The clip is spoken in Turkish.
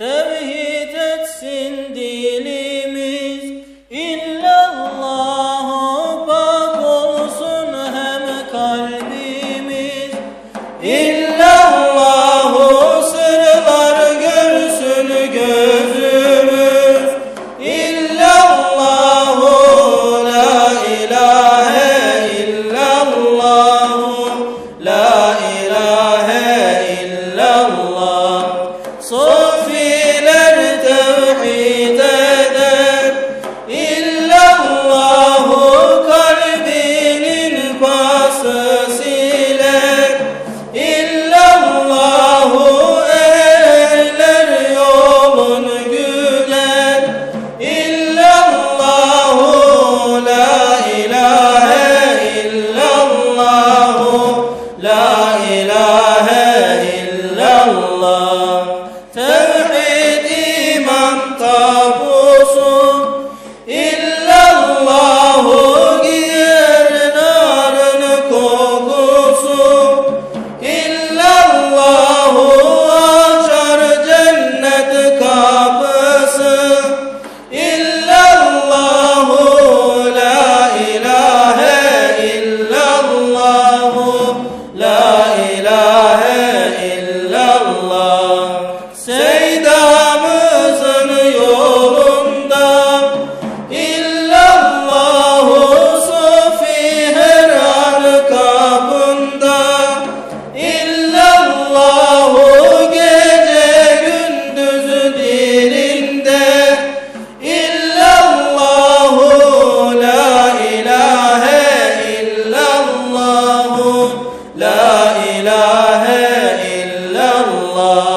Tevhid dilimiz. İllallahu pak olsun hem kalbimiz. İllallahu sırlar görsün gözümüz. İllallahu la ilahe illallahu La ilahe illallah. Sir. Allah.